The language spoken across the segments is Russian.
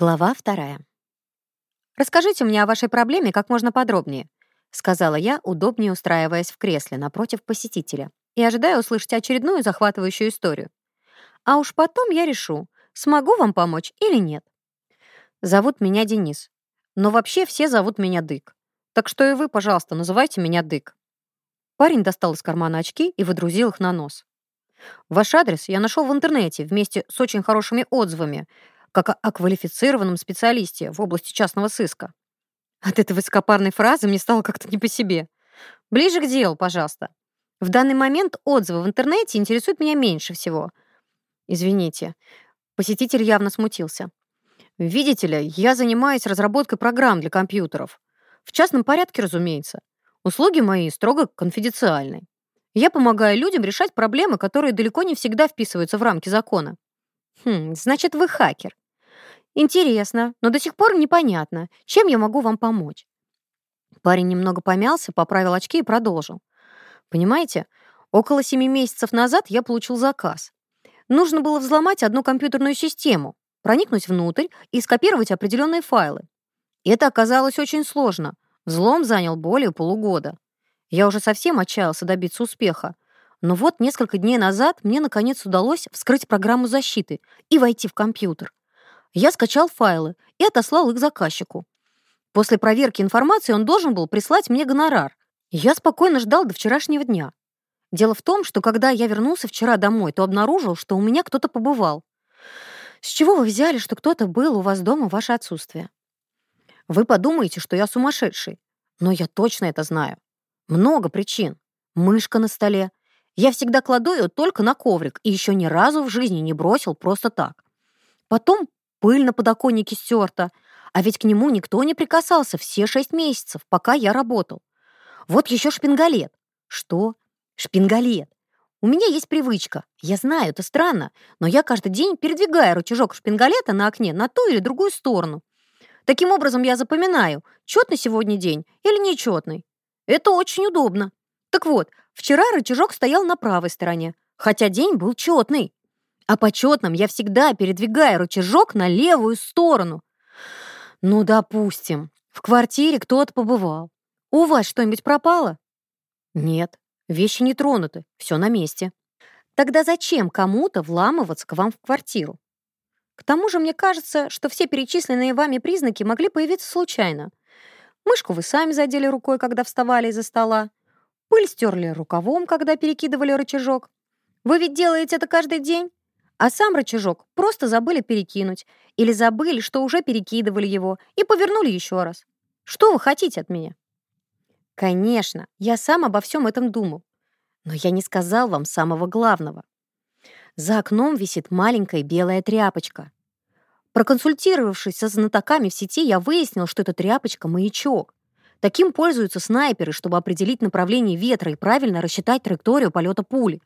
Глава вторая. «Расскажите мне о вашей проблеме как можно подробнее», сказала я, удобнее устраиваясь в кресле напротив посетителя и ожидая услышать очередную захватывающую историю. «А уж потом я решу, смогу вам помочь или нет». «Зовут меня Денис. Но вообще все зовут меня Дык. Так что и вы, пожалуйста, называйте меня Дык». Парень достал из кармана очки и выдрузил их на нос. «Ваш адрес я нашел в интернете вместе с очень хорошими отзывами, как о квалифицированном специалисте в области частного сыска. От этой высокопарной фразы мне стало как-то не по себе. Ближе к делу, пожалуйста. В данный момент отзывы в интернете интересуют меня меньше всего. Извините. Посетитель явно смутился. Видите ли, я занимаюсь разработкой программ для компьютеров. В частном порядке, разумеется. Услуги мои строго конфиденциальны. Я помогаю людям решать проблемы, которые далеко не всегда вписываются в рамки закона. Хм, значит, вы хакер. Интересно, но до сих пор непонятно, чем я могу вам помочь. Парень немного помялся, поправил очки и продолжил. Понимаете, около семи месяцев назад я получил заказ. Нужно было взломать одну компьютерную систему, проникнуть внутрь и скопировать определенные файлы. Это оказалось очень сложно. Взлом занял более полугода. Я уже совсем отчаялся добиться успеха. Но вот несколько дней назад мне наконец удалось вскрыть программу защиты и войти в компьютер. Я скачал файлы и отослал их заказчику. После проверки информации он должен был прислать мне гонорар. Я спокойно ждал до вчерашнего дня. Дело в том, что когда я вернулся вчера домой, то обнаружил, что у меня кто-то побывал. С чего вы взяли, что кто-то был у вас дома в ваше отсутствие? Вы подумаете, что я сумасшедший. Но я точно это знаю. Много причин. Мышка на столе. Я всегда кладу ее только на коврик и еще ни разу в жизни не бросил просто так. Потом пыль на подоконнике стерта. А ведь к нему никто не прикасался все шесть месяцев, пока я работал. Вот еще шпингалет. Что? Шпингалет. У меня есть привычка. Я знаю, это странно, но я каждый день передвигаю рычажок шпингалета на окне на ту или другую сторону. Таким образом я запоминаю, четный сегодня день или нечетный. Это очень удобно. Так вот, вчера рычажок стоял на правой стороне, хотя день был четный. А О почетном я всегда передвигаю рычажок на левую сторону. Ну, допустим, в квартире кто-то побывал. У вас что-нибудь пропало? Нет, вещи не тронуты, все на месте. Тогда зачем кому-то вламываться к вам в квартиру? К тому же мне кажется, что все перечисленные вами признаки могли появиться случайно. Мышку вы сами задели рукой, когда вставали из-за стола. Пыль стерли рукавом, когда перекидывали рычажок. Вы ведь делаете это каждый день? а сам рычажок просто забыли перекинуть или забыли, что уже перекидывали его и повернули еще раз. Что вы хотите от меня? Конечно, я сам обо всем этом думал. Но я не сказал вам самого главного. За окном висит маленькая белая тряпочка. Проконсультировавшись со знатоками в сети, я выяснил, что эта тряпочка — маячок. Таким пользуются снайперы, чтобы определить направление ветра и правильно рассчитать траекторию полета пули.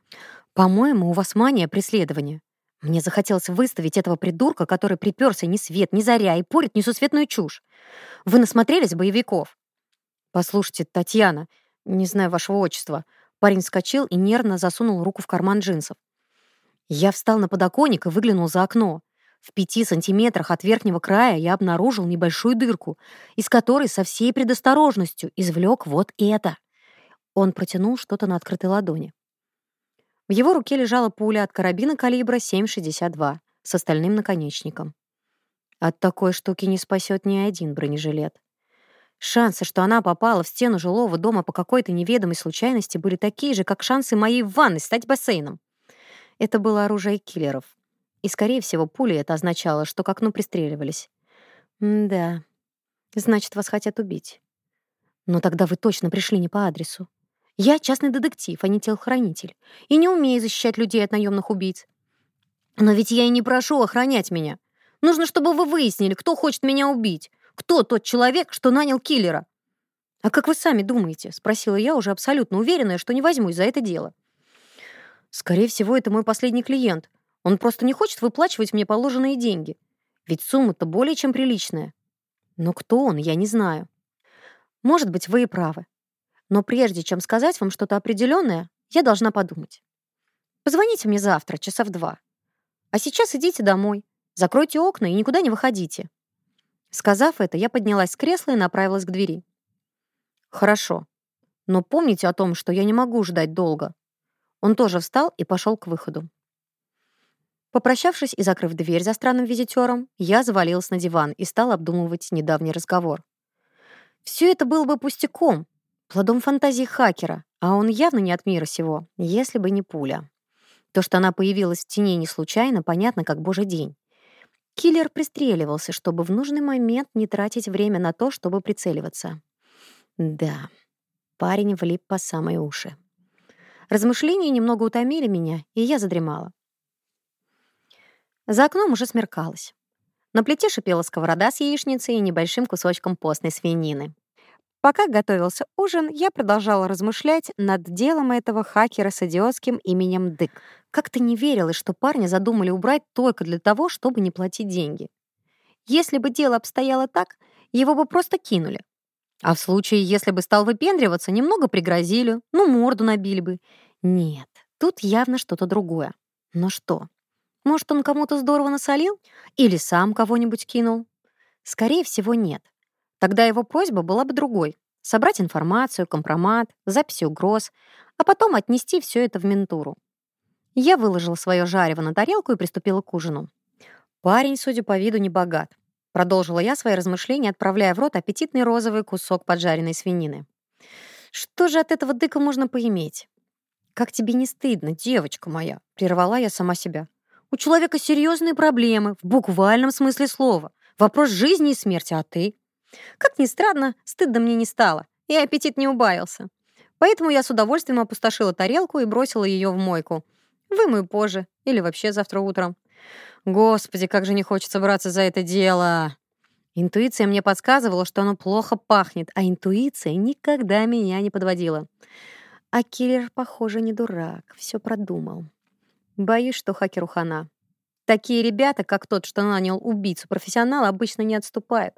По-моему, у вас мания преследования. Мне захотелось выставить этого придурка, который приперся ни свет, ни заря и порит несусветную чушь. Вы насмотрелись боевиков? Послушайте, Татьяна, не знаю вашего отчества. Парень вскочил и нервно засунул руку в карман джинсов. Я встал на подоконник и выглянул за окно. В пяти сантиметрах от верхнего края я обнаружил небольшую дырку, из которой со всей предосторожностью извлек вот это. Он протянул что-то на открытой ладони. В его руке лежала пуля от карабина калибра 7,62 с остальным наконечником. От такой штуки не спасет ни один бронежилет. Шансы, что она попала в стену жилого дома по какой-то неведомой случайности, были такие же, как шансы моей ванны стать бассейном. Это было оружие киллеров. И, скорее всего, пуля это означало, что к окну пристреливались. М да. Значит, вас хотят убить. Но тогда вы точно пришли не по адресу. Я частный детектив, а не телохранитель, и не умею защищать людей от наемных убийц. Но ведь я и не прошу охранять меня. Нужно, чтобы вы выяснили, кто хочет меня убить, кто тот человек, что нанял киллера. «А как вы сами думаете?» — спросила я, уже абсолютно уверенная, что не возьмусь за это дело. «Скорее всего, это мой последний клиент. Он просто не хочет выплачивать мне положенные деньги. Ведь сумма-то более чем приличная. Но кто он, я не знаю. Может быть, вы и правы. Но прежде чем сказать вам что-то определенное, я должна подумать. Позвоните мне завтра, часа в два. А сейчас идите домой, закройте окна и никуда не выходите. Сказав это, я поднялась с кресла и направилась к двери. Хорошо. Но помните о том, что я не могу ждать долго. Он тоже встал и пошел к выходу. Попрощавшись и закрыв дверь за странным визитером, я завалилась на диван и стала обдумывать недавний разговор. Все это было бы пустяком, плодом фантазии хакера, а он явно не от мира сего, если бы не пуля. То, что она появилась в тени не случайно, понятно как божий день. Киллер пристреливался, чтобы в нужный момент не тратить время на то, чтобы прицеливаться. Да, парень влип по самые уши. Размышления немного утомили меня, и я задремала. За окном уже смеркалось. На плите шипела сковорода с яичницей и небольшим кусочком постной свинины. Пока готовился ужин, я продолжала размышлять над делом этого хакера с идиотским именем Дык. Как-то не верилось, что парня задумали убрать только для того, чтобы не платить деньги. Если бы дело обстояло так, его бы просто кинули. А в случае, если бы стал выпендриваться, немного пригрозили, ну, морду набили бы. Нет, тут явно что-то другое. Но что? Может, он кому-то здорово насолил? Или сам кого-нибудь кинул? Скорее всего, нет. Тогда его просьба была бы другой — собрать информацию, компромат, записи угроз, а потом отнести все это в ментуру. Я выложила свое жарево на тарелку и приступила к ужину. Парень, судя по виду, не богат. Продолжила я свои размышления, отправляя в рот аппетитный розовый кусок поджаренной свинины. Что же от этого дыка можно поиметь? «Как тебе не стыдно, девочка моя?» — прервала я сама себя. «У человека серьезные проблемы, в буквальном смысле слова. Вопрос жизни и смерти, а ты? Как ни странно, стыдно мне не стало, и аппетит не убавился. Поэтому я с удовольствием опустошила тарелку и бросила ее в мойку. Вымою позже или вообще завтра утром. Господи, как же не хочется браться за это дело! Интуиция мне подсказывала, что оно плохо пахнет, а интуиция никогда меня не подводила. А киллер, похоже, не дурак, все продумал. Боюсь, что хакеру хана. Такие ребята, как тот, что нанял убийцу профессионала, обычно не отступают.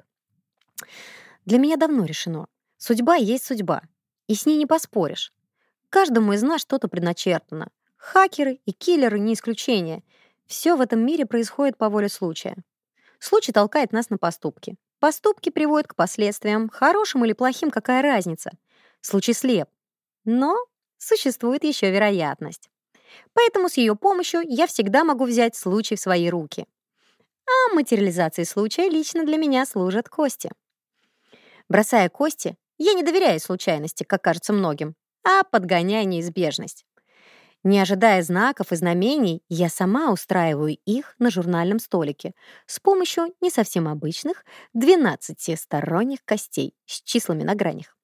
Для меня давно решено. Судьба есть судьба. И с ней не поспоришь. Каждому из нас что-то предначертано. Хакеры и киллеры не исключение. Все в этом мире происходит по воле случая. Случай толкает нас на поступки. Поступки приводят к последствиям, хорошим или плохим, какая разница. Случай слеп. Но существует еще вероятность. Поэтому с ее помощью я всегда могу взять случай в свои руки. А материализацией случая лично для меня служат кости бросая кости, я не доверяю случайности, как кажется многим, а подгоняя неизбежность. Не ожидая знаков и знамений, я сама устраиваю их на журнальном столике с помощью не совсем обычных 12 сторонних костей с числами на гранях.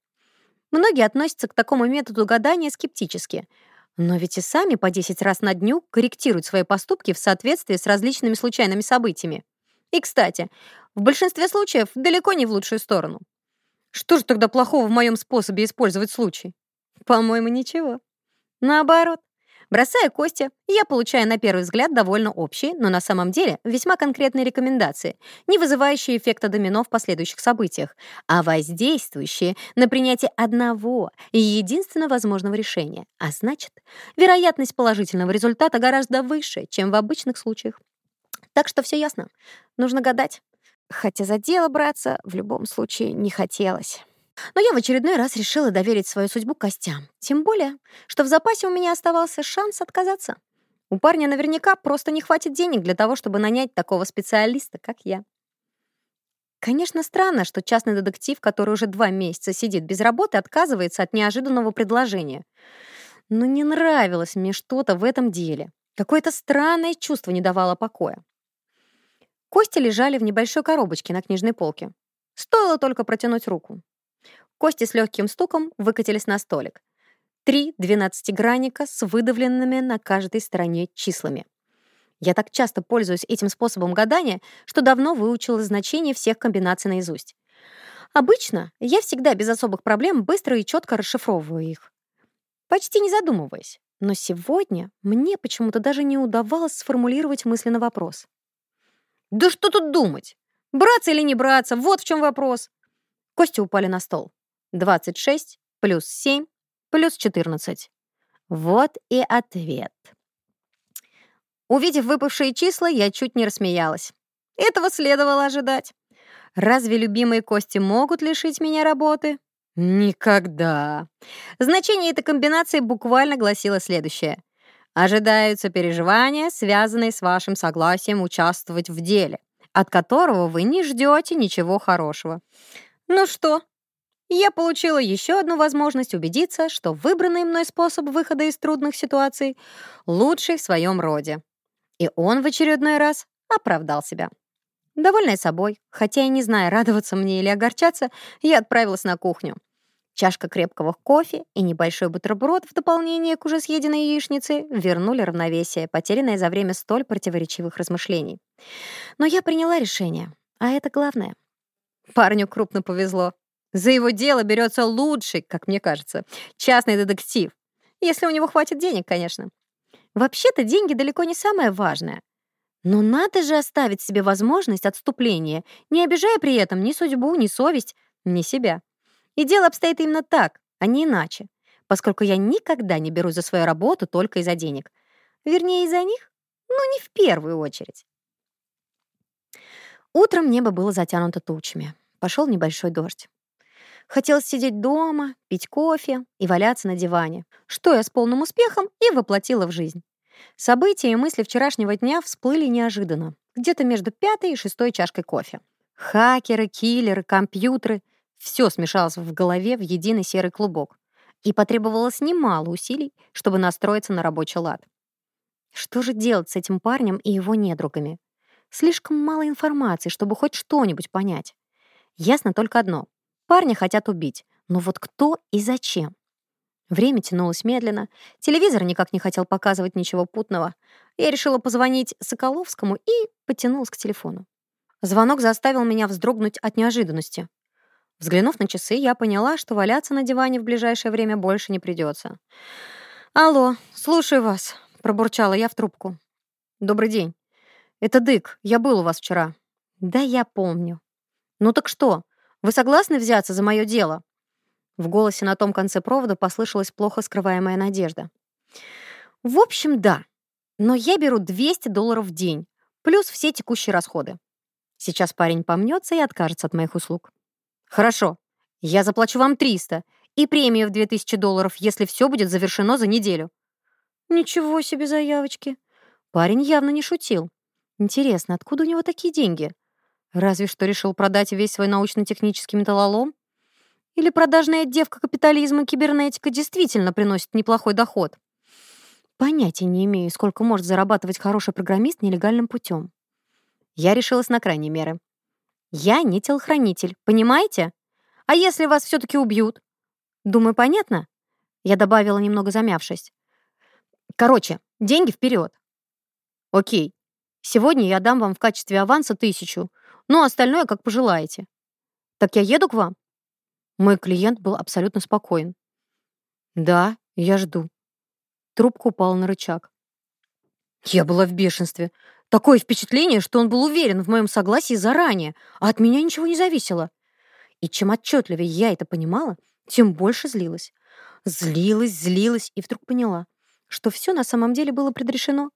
Многие относятся к такому методу гадания скептически, но ведь и сами по 10 раз на дню корректируют свои поступки в соответствии с различными случайными событиями. И, кстати, в большинстве случаев далеко не в лучшую сторону. Что ж тогда плохого в моем способе использовать случай? По-моему, ничего. Наоборот. Бросая кости, я получаю на первый взгляд довольно общие, но на самом деле весьма конкретные рекомендации, не вызывающие эффекта домино в последующих событиях, а воздействующие на принятие одного и единственно возможного решения. А значит, вероятность положительного результата гораздо выше, чем в обычных случаях. Так что все ясно. Нужно гадать хотя за дело браться в любом случае не хотелось. Но я в очередной раз решила доверить свою судьбу костям. Тем более, что в запасе у меня оставался шанс отказаться. У парня наверняка просто не хватит денег для того, чтобы нанять такого специалиста, как я. Конечно, странно, что частный детектив, который уже два месяца сидит без работы, отказывается от неожиданного предложения. Но не нравилось мне что-то в этом деле. Какое-то странное чувство не давало покоя. Кости лежали в небольшой коробочке на книжной полке. Стоило только протянуть руку. Кости с легким стуком выкатились на столик. Три двенадцатигранника с выдавленными на каждой стороне числами. Я так часто пользуюсь этим способом гадания, что давно выучила значение всех комбинаций наизусть. Обычно я всегда без особых проблем быстро и четко расшифровываю их. Почти не задумываясь. Но сегодня мне почему-то даже не удавалось сформулировать мысленно вопрос. Да что тут думать? Браться или не браться? Вот в чем вопрос. Кости упали на стол. 26 плюс 7 плюс 14. Вот и ответ. Увидев выпавшие числа, я чуть не рассмеялась. Этого следовало ожидать. Разве любимые кости могут лишить меня работы? Никогда. Значение этой комбинации буквально гласило следующее — ожидаются переживания, связанные с вашим согласием участвовать в деле, от которого вы не ждете ничего хорошего. Ну что, я получила еще одну возможность убедиться, что выбранный мной способ выхода из трудных ситуаций лучший в своем роде. И он в очередной раз оправдал себя. Довольная собой, хотя и не зная, радоваться мне или огорчаться, я отправилась на кухню. Чашка крепкого кофе и небольшой бутерброд в дополнение к уже съеденной яичнице вернули равновесие, потерянное за время столь противоречивых размышлений. Но я приняла решение, а это главное. Парню крупно повезло. За его дело берется лучший, как мне кажется, частный детектив. Если у него хватит денег, конечно. Вообще-то деньги далеко не самое важное. Но надо же оставить себе возможность отступления, не обижая при этом ни судьбу, ни совесть, ни себя. И дело обстоит именно так, а не иначе, поскольку я никогда не беру за свою работу только из-за денег. Вернее, из-за них, но не в первую очередь. Утром небо было затянуто тучами. Пошел небольшой дождь. Хотелось сидеть дома, пить кофе и валяться на диване, что я с полным успехом и воплотила в жизнь. События и мысли вчерашнего дня всплыли неожиданно, где-то между пятой и шестой чашкой кофе. Хакеры, киллеры, компьютеры все смешалось в голове в единый серый клубок, и потребовалось немало усилий, чтобы настроиться на рабочий лад. Что же делать с этим парнем и его недругами? Слишком мало информации, чтобы хоть что-нибудь понять. Ясно только одно. Парня хотят убить, но вот кто и зачем? Время тянулось медленно, телевизор никак не хотел показывать ничего путного. Я решила позвонить Соколовскому и потянулась к телефону. Звонок заставил меня вздрогнуть от неожиданности. Взглянув на часы, я поняла, что валяться на диване в ближайшее время больше не придется. «Алло, слушаю вас», — пробурчала я в трубку. «Добрый день. Это Дык. Я был у вас вчера». «Да я помню». «Ну так что? Вы согласны взяться за мое дело?» В голосе на том конце провода послышалась плохо скрываемая надежда. «В общем, да. Но я беру 200 долларов в день, плюс все текущие расходы. Сейчас парень помнется и откажется от моих услуг». Хорошо, я заплачу вам 300 и премию в 2000 долларов, если все будет завершено за неделю. Ничего себе заявочки. Парень явно не шутил. Интересно, откуда у него такие деньги? Разве что решил продать весь свой научно-технический металлолом? Или продажная девка капитализма и кибернетика действительно приносит неплохой доход? Понятия не имею, сколько может зарабатывать хороший программист нелегальным путем. Я решилась на крайние меры. Я не телохранитель, понимаете? А если вас все-таки убьют? Думаю, понятно?» Я добавила, немного замявшись. «Короче, деньги вперед. «Окей. Сегодня я дам вам в качестве аванса тысячу, ну, остальное как пожелаете. Так я еду к вам?» Мой клиент был абсолютно спокоен. «Да, я жду». Трубка упала на рычаг. Я была в бешенстве. Такое впечатление, что он был уверен в моем согласии заранее, а от меня ничего не зависело. И чем отчетливее я это понимала, тем больше злилась. Злилась, злилась и вдруг поняла, что все на самом деле было предрешено.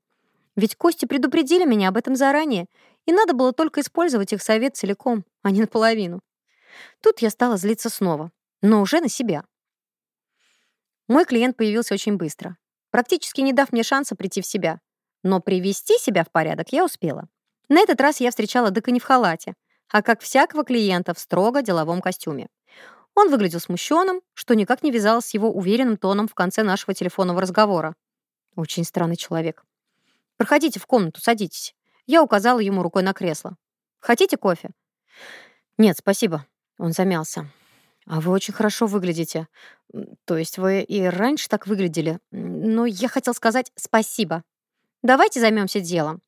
Ведь Кости предупредили меня об этом заранее, и надо было только использовать их совет целиком, а не наполовину. Тут я стала злиться снова, но уже на себя. Мой клиент появился очень быстро, практически не дав мне шанса прийти в себя но привести себя в порядок я успела. На этот раз я встречала Дыка не в халате, а как всякого клиента в строго деловом костюме. Он выглядел смущенным, что никак не вязалось с его уверенным тоном в конце нашего телефонного разговора. Очень странный человек. «Проходите в комнату, садитесь». Я указала ему рукой на кресло. «Хотите кофе?» «Нет, спасибо». Он замялся. «А вы очень хорошо выглядите. То есть вы и раньше так выглядели. Но я хотел сказать спасибо. Давайте займемся делом.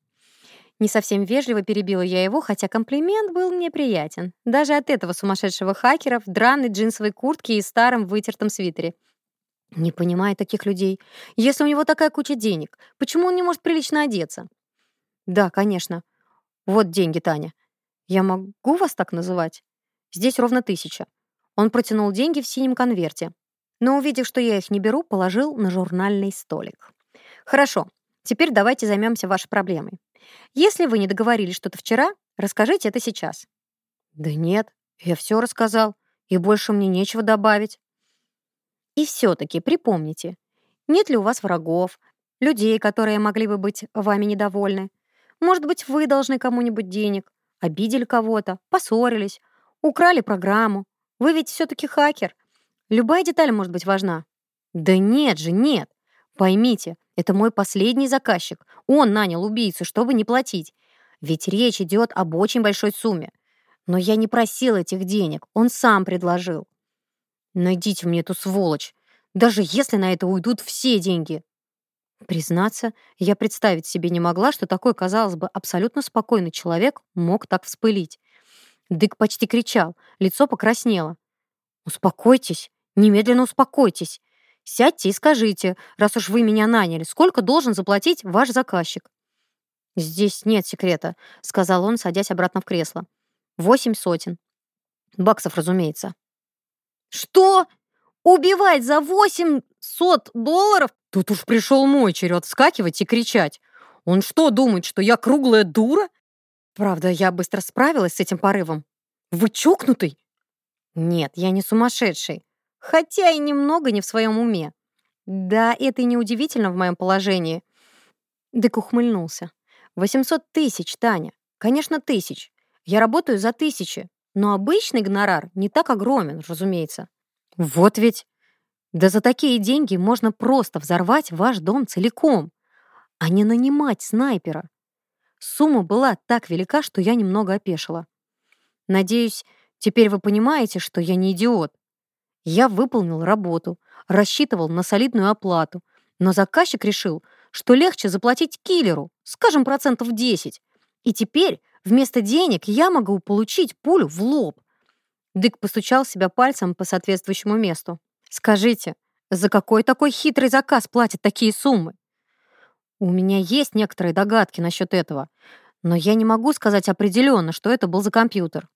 Не совсем вежливо перебила я его, хотя комплимент был мне приятен. Даже от этого сумасшедшего хакера в драной джинсовой куртке и старом вытертом свитере. Не понимаю таких людей. Если у него такая куча денег, почему он не может прилично одеться? Да, конечно. Вот деньги, Таня. Я могу вас так называть? Здесь ровно тысяча. Он протянул деньги в синем конверте. Но, увидев, что я их не беру, положил на журнальный столик. Хорошо, Теперь давайте займемся вашей проблемой. Если вы не договорились что-то вчера, расскажите это сейчас. Да нет, я все рассказал, и больше мне нечего добавить. И все-таки припомните, нет ли у вас врагов, людей, которые могли бы быть вами недовольны. Может быть, вы должны кому-нибудь денег, обидели кого-то, поссорились, украли программу. Вы ведь все-таки хакер. Любая деталь может быть важна. Да нет же, нет. Поймите, это мой последний заказчик. Он нанял убийцу, чтобы не платить. Ведь речь идет об очень большой сумме. Но я не просил этих денег. Он сам предложил. Найдите мне эту сволочь. Даже если на это уйдут все деньги. Признаться, я представить себе не могла, что такой, казалось бы, абсолютно спокойный человек мог так вспылить. Дык почти кричал, лицо покраснело. «Успокойтесь! Немедленно успокойтесь! Сядьте и скажите, раз уж вы меня наняли, сколько должен заплатить ваш заказчик?» «Здесь нет секрета», — сказал он, садясь обратно в кресло. «Восемь сотен». Баксов, разумеется. «Что? Убивать за восемьсот долларов?» Тут уж пришел мой черед вскакивать и кричать. «Он что, думает, что я круглая дура?» Правда, я быстро справилась с этим порывом. «Вы чокнутый?» «Нет, я не сумасшедший хотя и немного не в своем уме. Да, это и неудивительно в моем положении. Дык ухмыльнулся. 800 тысяч, Таня. Конечно, тысяч. Я работаю за тысячи. Но обычный гонорар не так огромен, разумеется. Вот ведь. Да за такие деньги можно просто взорвать ваш дом целиком, а не нанимать снайпера. Сумма была так велика, что я немного опешила. Надеюсь, теперь вы понимаете, что я не идиот. Я выполнил работу, рассчитывал на солидную оплату, но заказчик решил, что легче заплатить киллеру, скажем, процентов 10. И теперь вместо денег я могу получить пулю в лоб. Дык постучал себя пальцем по соответствующему месту. «Скажите, за какой такой хитрый заказ платят такие суммы?» «У меня есть некоторые догадки насчет этого, но я не могу сказать определенно, что это был за компьютер.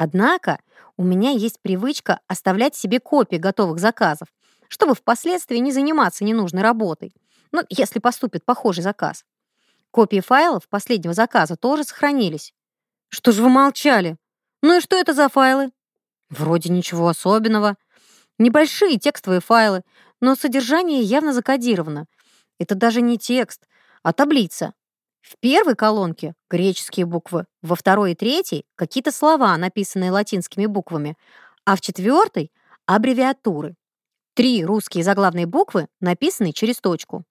Однако у меня есть привычка оставлять себе копии готовых заказов, чтобы впоследствии не заниматься ненужной работой, ну, если поступит похожий заказ. Копии файлов последнего заказа тоже сохранились. Что же вы молчали? Ну и что это за файлы? Вроде ничего особенного. Небольшие текстовые файлы, но содержание явно закодировано. Это даже не текст, а таблица. В первой колонке — греческие буквы, во второй и третьей — какие-то слова, написанные латинскими буквами, а в четвертой — аббревиатуры. Три русские заглавные буквы написаны через точку.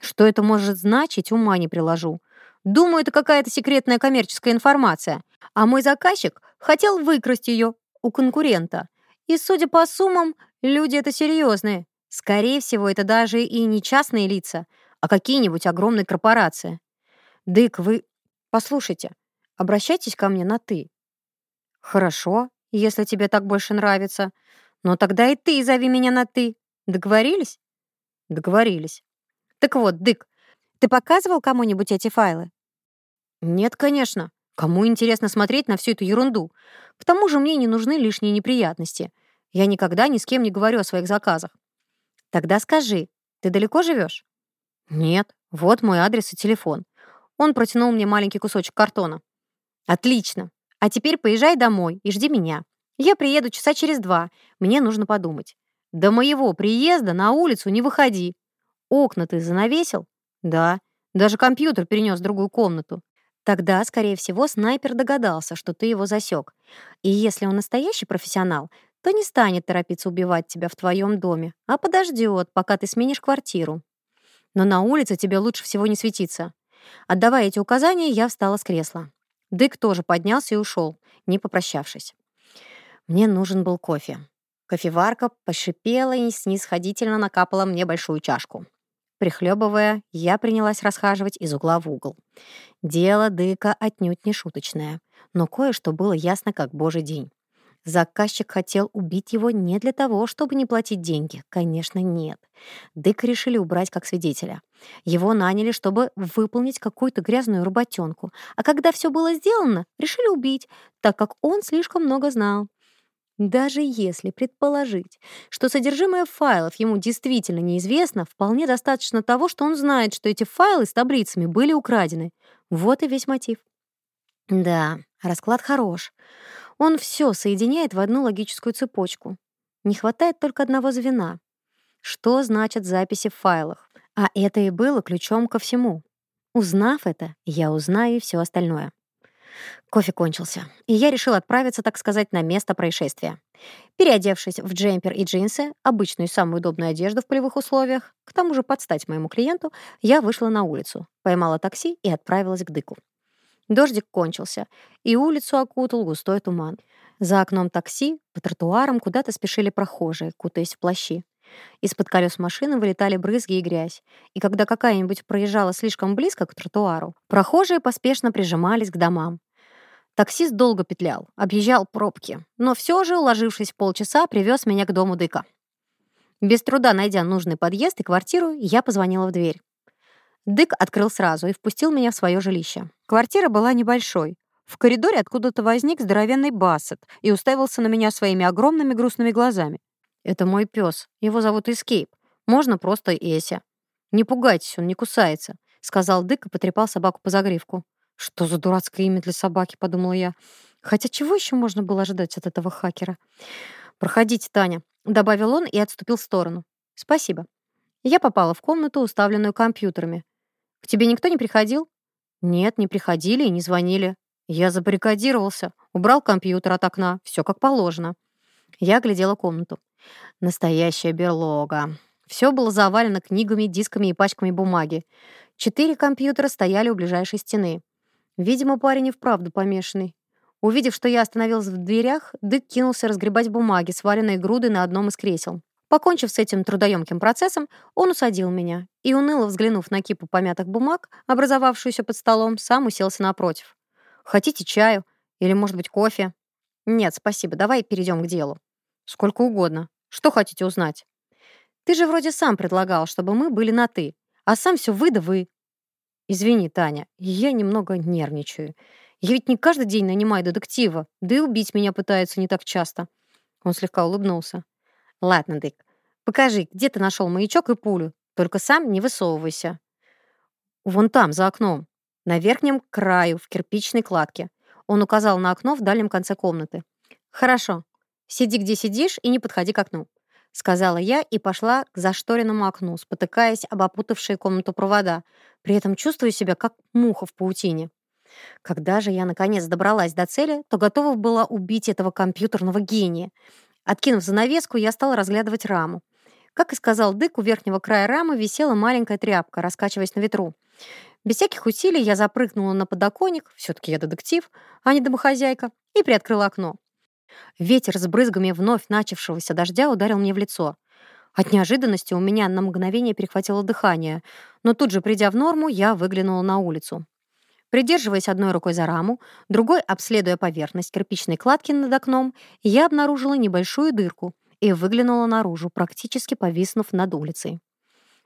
Что это может значить, ума не приложу. Думаю, это какая-то секретная коммерческая информация. А мой заказчик хотел выкрасть ее у конкурента. И, судя по суммам, люди это серьезные. Скорее всего, это даже и не частные лица, а какие-нибудь огромные корпорации. Дык вы... Послушайте, обращайтесь ко мне на «ты». Хорошо, если тебе так больше нравится. Но тогда и ты зови меня на «ты». Договорились? Договорились. Так вот, Дык, ты показывал кому-нибудь эти файлы? Нет, конечно. Кому интересно смотреть на всю эту ерунду? К тому же мне не нужны лишние неприятности. Я никогда ни с кем не говорю о своих заказах. Тогда скажи, ты далеко живешь? Нет, вот мой адрес и телефон. Он протянул мне маленький кусочек картона. «Отлично. А теперь поезжай домой и жди меня. Я приеду часа через два. Мне нужно подумать. До моего приезда на улицу не выходи. Окна ты занавесил? Да. Даже компьютер перенес в другую комнату. Тогда, скорее всего, снайпер догадался, что ты его засек. И если он настоящий профессионал, то не станет торопиться убивать тебя в твоем доме, а подождет, пока ты сменишь квартиру. Но на улице тебе лучше всего не светиться. А Отдавая эти указания, я встала с кресла. Дык тоже поднялся и ушел, не попрощавшись. Мне нужен был кофе. Кофеварка пошипела и снисходительно накапала мне большую чашку. Прихлебывая, я принялась расхаживать из угла в угол. Дело дыка отнюдь не шуточное, но кое-что было ясно как божий день. Заказчик хотел убить его не для того, чтобы не платить деньги. Конечно, нет. Дык решили убрать как свидетеля. Его наняли, чтобы выполнить какую-то грязную работенку. А когда все было сделано, решили убить, так как он слишком много знал. Даже если предположить, что содержимое файлов ему действительно неизвестно, вполне достаточно того, что он знает, что эти файлы с таблицами были украдены. Вот и весь мотив. Да, расклад хорош. Он все соединяет в одну логическую цепочку. Не хватает только одного звена. Что значат записи в файлах? А это и было ключом ко всему. Узнав это, я узнаю все остальное. Кофе кончился, и я решил отправиться, так сказать, на место происшествия. Переодевшись в джемпер и джинсы, обычную и самую удобную одежду в полевых условиях, к тому же подстать моему клиенту, я вышла на улицу, поймала такси и отправилась к дыку. Дождик кончился, и улицу окутал густой туман. За окном такси по тротуарам куда-то спешили прохожие, кутаясь в плащи. Из-под колес машины вылетали брызги и грязь, и когда какая-нибудь проезжала слишком близко к тротуару, прохожие поспешно прижимались к домам. Таксист долго петлял, объезжал пробки, но все же, уложившись в полчаса, привез меня к дому Дыка. Без труда найдя нужный подъезд и квартиру, я позвонила в дверь. Дык открыл сразу и впустил меня в свое жилище. Квартира была небольшой. В коридоре откуда-то возник здоровенный Бассет и уставился на меня своими огромными грустными глазами. «Это мой пес. Его зовут Эскейп. Можно просто Эся». «Не пугайтесь, он не кусается», — сказал Дык и потрепал собаку по загривку. «Что за дурацкое имя для собаки?» — подумала я. Хотя чего еще можно было ожидать от этого хакера? «Проходите, Таня», — добавил он и отступил в сторону. «Спасибо». Я попала в комнату, уставленную компьютерами. К тебе никто не приходил? Нет, не приходили и не звонили. Я забаррикадировался, убрал компьютер от окна, все как положено. Я глядела комнату. Настоящая берлога. Все было завалено книгами, дисками и пачками бумаги. Четыре компьютера стояли у ближайшей стены. Видимо, парень и вправду помешанный. Увидев, что я остановилась в дверях, Дык кинулся разгребать бумаги, сваленные груды на одном из кресел. Покончив с этим трудоемким процессом, он усадил меня и, уныло взглянув на кипу помятых бумаг, образовавшуюся под столом, сам уселся напротив. «Хотите чаю? Или, может быть, кофе?» «Нет, спасибо, давай перейдем к делу». «Сколько угодно. Что хотите узнать?» «Ты же вроде сам предлагал, чтобы мы были на «ты», а сам все вы да вы». «Извини, Таня, я немного нервничаю. Я ведь не каждый день нанимаю детектива, да и убить меня пытаются не так часто». Он слегка улыбнулся. Ладно, Дык, покажи, где ты нашел маячок и пулю. Только сам не высовывайся. Вон там, за окном. На верхнем краю, в кирпичной кладке. Он указал на окно в дальнем конце комнаты. Хорошо. Сиди, где сидишь, и не подходи к окну. — сказала я и пошла к зашторенному окну, спотыкаясь об опутавшие комнату провода, при этом чувствую себя как муха в паутине. Когда же я, наконец, добралась до цели, то готова была убить этого компьютерного гения. Откинув занавеску, я стала разглядывать раму. Как и сказал Дык, у верхнего края рамы висела маленькая тряпка, раскачиваясь на ветру. Без всяких усилий я запрыгнула на подоконник, все-таки я детектив, а не домохозяйка, и приоткрыла окно. Ветер с брызгами вновь начавшегося дождя ударил мне в лицо. От неожиданности у меня на мгновение перехватило дыхание, но тут же, придя в норму, я выглянула на улицу. Придерживаясь одной рукой за раму, другой обследуя поверхность кирпичной кладки над окном, я обнаружила небольшую дырку и выглянула наружу, практически повиснув над улицей.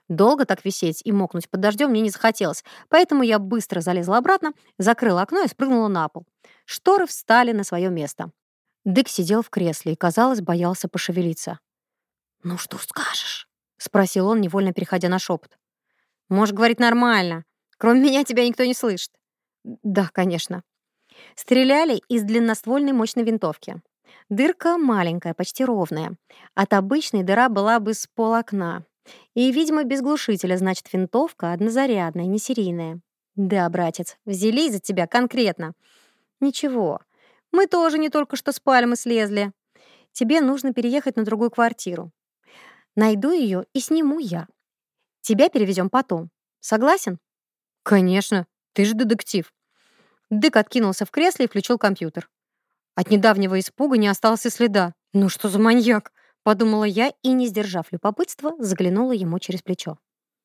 Долго так висеть и мокнуть под дождем мне не захотелось, поэтому я быстро залезла обратно, закрыла окно и спрыгнула на пол. Шторы встали на свое место. Дык сидел в кресле и, казалось, боялся пошевелиться. «Ну что скажешь?» — спросил он, невольно переходя на шепот. «Можешь говорить нормально. Кроме меня тебя никто не слышит». Да, конечно. Стреляли из длинноствольной мощной винтовки. Дырка маленькая, почти ровная. От обычной дыра была бы с полокна. И, видимо, без глушителя, значит, винтовка однозарядная, не серийная. Да, братец, взялись за тебя конкретно. Ничего, мы тоже не только что с пальмы слезли. Тебе нужно переехать на другую квартиру. Найду ее и сниму я. Тебя перевезем потом. Согласен? Конечно, ты же детектив. Дык откинулся в кресле и включил компьютер. От недавнего испуга не осталось и следа. «Ну что за маньяк?» — подумала я и, не сдержав любопытства, заглянула ему через плечо.